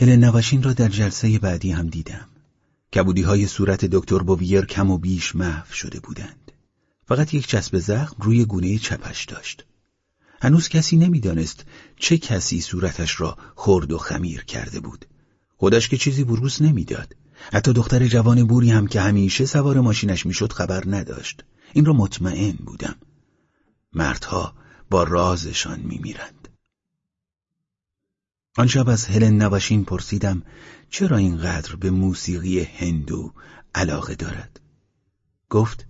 هلن نواشین را در جلسه بعدی هم دیدم. کبودی های صورت دکتر بوویر کم و بیش محو شده بودند. فقط یک چسب زخم روی گونه چپش داشت. هنوز کسی نمی‌دانست چه کسی صورتش را خرد و خمیر کرده بود. خودش که چیزی بروز نمی‌داد. حتی دختر جوان بوری هم که همیشه سوار ماشینش می‌شد خبر نداشت. این را مطمئن بودم. مردها با رازشان میمیرند. آن شب از هلن نواشین پرسیدم چرا اینقدر به موسیقی هندو علاقه دارد. گفت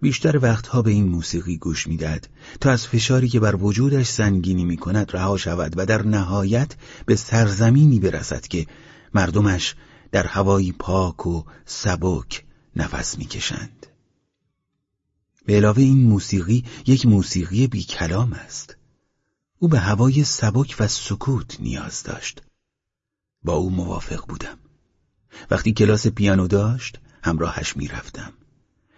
بیشتر وقتها به این موسیقی گوش می‌دهد تا از فشاری که بر وجودش سنگینی می کند رها شود و در نهایت به سرزمینی برسد که مردمش در هوایی پاک و سبک نفس می‌کشند. به علاوه این موسیقی یک موسیقی بی کلام است. او به هوای سبک و سکوت نیاز داشت. با او موافق بودم. وقتی کلاس پیانو داشت همراهش می‌رفتم.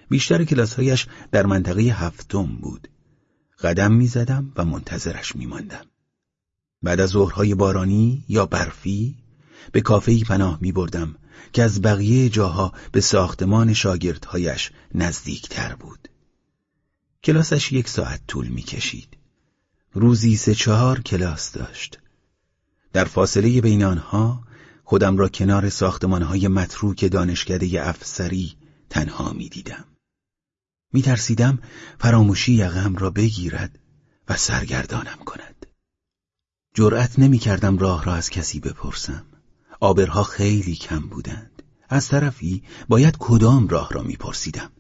بیشتر کلاسهایش در منطقه هفتم بود. قدم می‌زدم و منتظرش میماندم. بعد از ظهرهای بارانی یا برفی به کافهی پناه می بردم که از بقیه جاها به ساختمان شاگردهایش نزدیکتر بود. کلاسش یک ساعت طول می کشید. روزی سه چهار کلاس داشت. در فاصله بین آنها خودم را کنار ساختمانهای متروک دانشکده افسری تنها می دیدم. می ترسیدم فراموشی یقم را بگیرد و سرگردانم کند. جرأت نمی کردم راه را از کسی بپرسم. آبرها خیلی کم بودند. از طرفی باید کدام راه را میپرسیدم.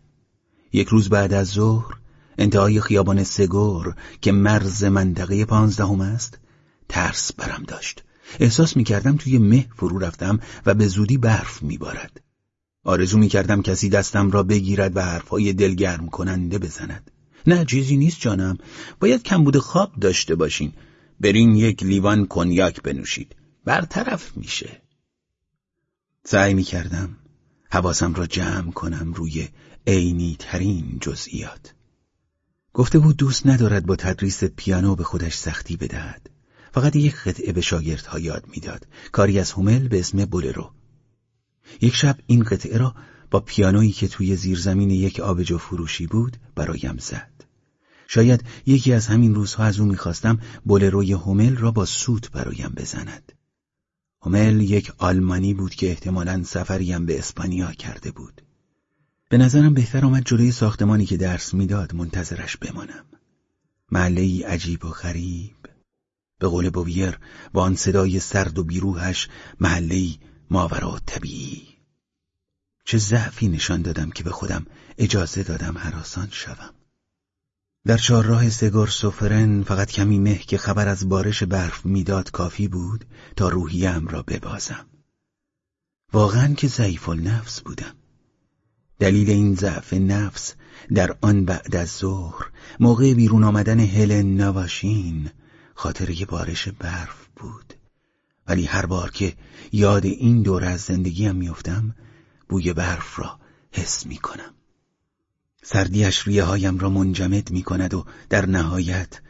یک روز بعد از ظهر انتهای خیابان سگور که مرز منطقه پانزدهم است ترس برم داشت. احساس می‌کردم توی مه فرو رفتم و به زودی برف میبارد. آرزو می‌کردم کسی دستم را بگیرد و حرفهای دلگرم کننده بزند. نه چیزی نیست جانم. باید کمبود خواب داشته باشین. برین یک لیوان کنیاک بنوشید. برطرف میشه. سعی می کردم حواسم را جمع کنم روی عینی ترین جزئیات گفته بود دوست ندارد با تدریس پیانو به خودش سختی بدهد. فقط یک قطعه به شاگردها یاد می‌داد. کاری از هومل به اسم بولرو. یک شب این قطعه را با پیانویی که توی زیرزمین یک آبجو فروشی بود برایم زد. شاید یکی از همین روزها از او می‌خواستم بولروی هومل را با سوت برایم بزند. هومل یک آلمانی بود که احتمالا سفریم به اسپانیا کرده بود. به نظرم بهتر آمد جلوی ساختمانی که درس می‌داد منتظرش بمانم. محله ای عجیب و غریب. به قول بویر با آن صدای سرد و بیروهش محله ای ماورا طبیعی. چه ضعفی نشان دادم که به خودم اجازه دادم حراسان شوم. در چهارراه سگور سفرن فقط کمی مه که خبر از بارش برف می‌داد کافی بود تا روحیم را ببازم. واقعا که ضعیف نفس بودم. دلیل این ضعف نفس در آن بعد از ظهر موقع بیرون آمدن هلن نواشین خاطره بارش برف بود. ولی هر بار که یاد این دور از زندگیم میافتم بوی برف را حس می کنم. سردیش ریه هایم را منجمد می کند و در نهایت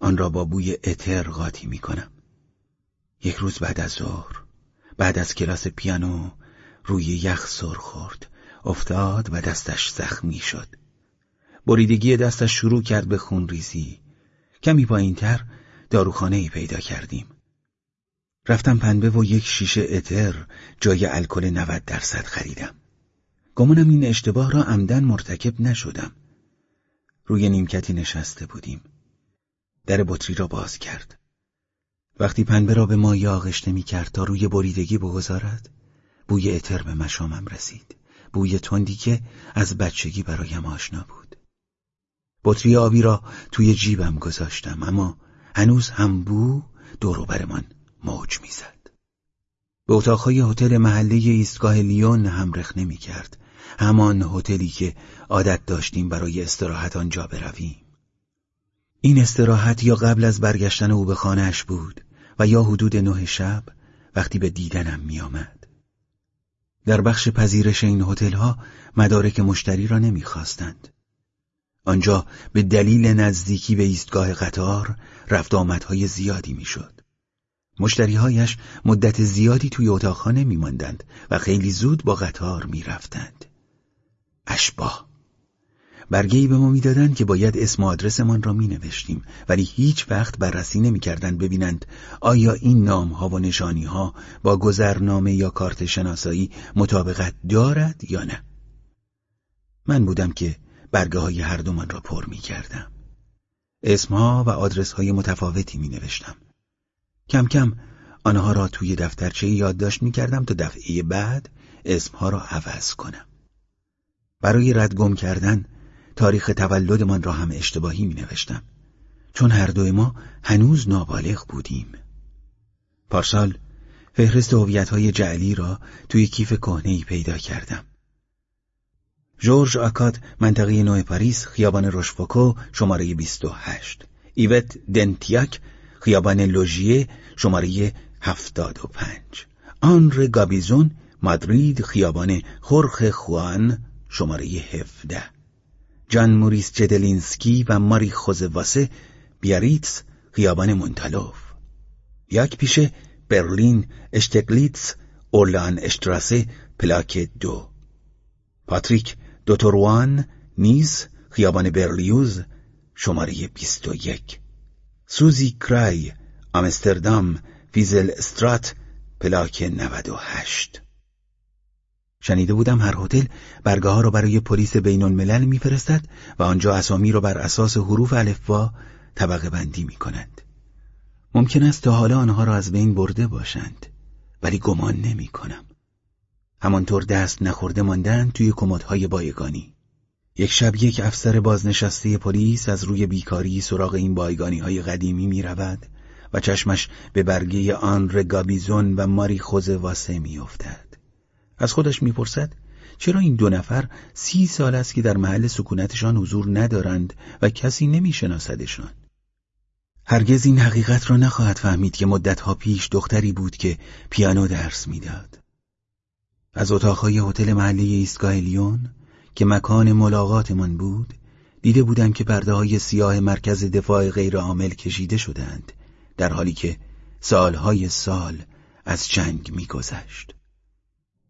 آن را با بوی اتر قاطی می کنم. یک روز بعد از ظهر بعد از کلاس پیانو روی یخ سر خورد افتاد و دستش زخمی شد. بریدگی دستش شروع کرد به خونریزی کمی تر داروخانه ای پیدا کردیم. رفتم پنبه و یک شیشه اتر جای الکل 90 درصد خریدم. گمانم این اشتباه را عمدن مرتکب نشدم. روی نیمکتی نشسته بودیم. در بطری را باز کرد. وقتی پنبه را به ما آغشته می کرد تا روی بریدگی بگذارد بوی اتر به مشامم رسید. بوی تندی که از بچگی برایم آشنا بود بطری آبی را توی جیبم گذاشتم اما هنوز هم بو دوروبرمان موج می‌زد. به اتاقهای هتل محله ایستگاه لیون هم رخ نمی کرد همان هتلی که عادت داشتیم برای استراحت آنجا برویم این استراحت یا قبل از برگشتن او به خانهش بود و یا حدود نه شب وقتی به دیدنم میآمد. در بخش پذیرش این هتل‌ها مدارک مشتری را نمی‌خواستند. آنجا به دلیل نزدیکی به ایستگاه قطار رفت آمدهای زیادی می‌شد. مشتریهایش مدت زیادی توی اتاقها نمی ماندند و خیلی زود با قطار می رفتند. اشباه برگهی به ما می‌دادند که باید اسم و آدرسمان را می نوشتیم ولی هیچ وقت بررسی نمی ببینند آیا این نام ها و نشانی ها با گذرنامه یا کارت شناسایی مطابقت دارد یا نه. من بودم که برگه های هر دومان را پر می کردم اسمها و آدرس های متفاوتی می نوشتم کم کم آنها را توی دفترچه یادداشت می کردم تا دفعه بعد اسمها را عوض کنم. برای رد گم کردن تاریخ تولدمان را هم اشتباهی می نوشتم چون هر دوی ما هنوز نابالغ بودیم. پارسال فهرست های جعلی را توی کیف کهنه‌ای پیدا کردم. جورج آکاد منطقه نو پاریس خیابان روشفوکو شماره 28 ایوت دنتیاک خیابان لوژیه شماره 75 آنر گابیزون مادرید خیابان خورخ خوان شماره 17 جان موریس جدلینسکی و ماری خوزواسه بیاریتس خیابان منتالوف یک پیشه برلین اشتگلیتس اورلان اشتراسه پلاک دو. پاتریک دوتوروان نیز خیابان برلیوز شماره بیست و یک. سوزی کرای آمستردام فیزل استرات پلاک 98 شنیده بودم هر هتل برگه ها را برای پلیس بین الملل میفرستد و آنجا اسامی را بر اساس حروف الفبا طبقه بندی می کنند. ممکن است تا حالا آنها را از بین برده باشند ولی گمان نمی کنم. همانطور دست نخورده ماندن توی کمدهای بایگانی. یک شب یک افسر بازنشسته پلیس از روی بیکاری سراغ این بایگانی های قدیمی می رود و چشمش به برگه آن رگابیزون و ماری خوزه واسه می افتد. از خودش می‌پرسد چرا این دو نفر سی سال است که در محل سکونتشان حضور ندارند و کسی نمیشناسدشان؟ هرگز این حقیقت را نخواهد فهمید که مدتها پیش دختری بود که پیانو درس می‌داد. از اتاقهای هتل محله ایستگاه لیون که مکان ملاقاتمان بود دیده بودم که پرده های سیاه مرکز دفاع غیر عامل کشیده شدند در حالی که سالهای سال از جنگ میگذشت.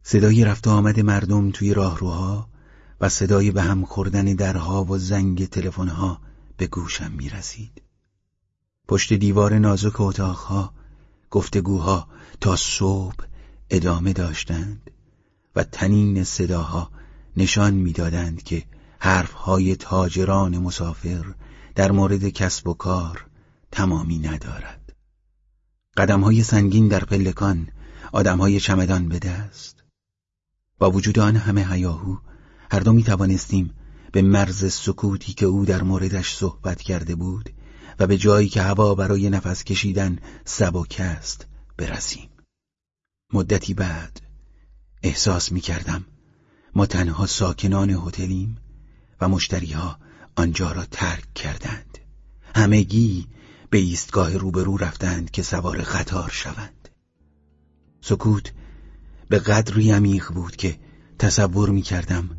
صدای رفت آمد مردم توی راهروها و صدای به هم خوردن درها و زنگ تلفنها به گوشم می رسید. پشت دیوار نازک اتاقها گفتگوها تا صبح ادامه داشتند و تنین صداها نشان می‌دادند که حرفهای تاجران مسافر در مورد کسب و کار تمامی ندارد. قدمهای سنگین در پلکان آدمهای چمدان به دست با وجود آن همه هیاهو هر دو می توانستیم به مرز سکوتی که او در موردش صحبت کرده بود و به جایی که هوا برای نفس کشیدن سبک است برسیم. مدتی بعد احساس می کردم ما تنها ساکنان هتلیم و مشتریها آنجا را ترک کردند. همگی به ایستگاه روبرو رفتند که سوار قطار شوند. سکوت به قدری عمیق بود که تصور می کردم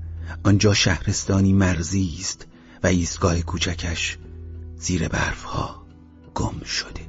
آنجا شهرستانی مرزی است و ایستگاه کوچکش زیر برفها گم شده.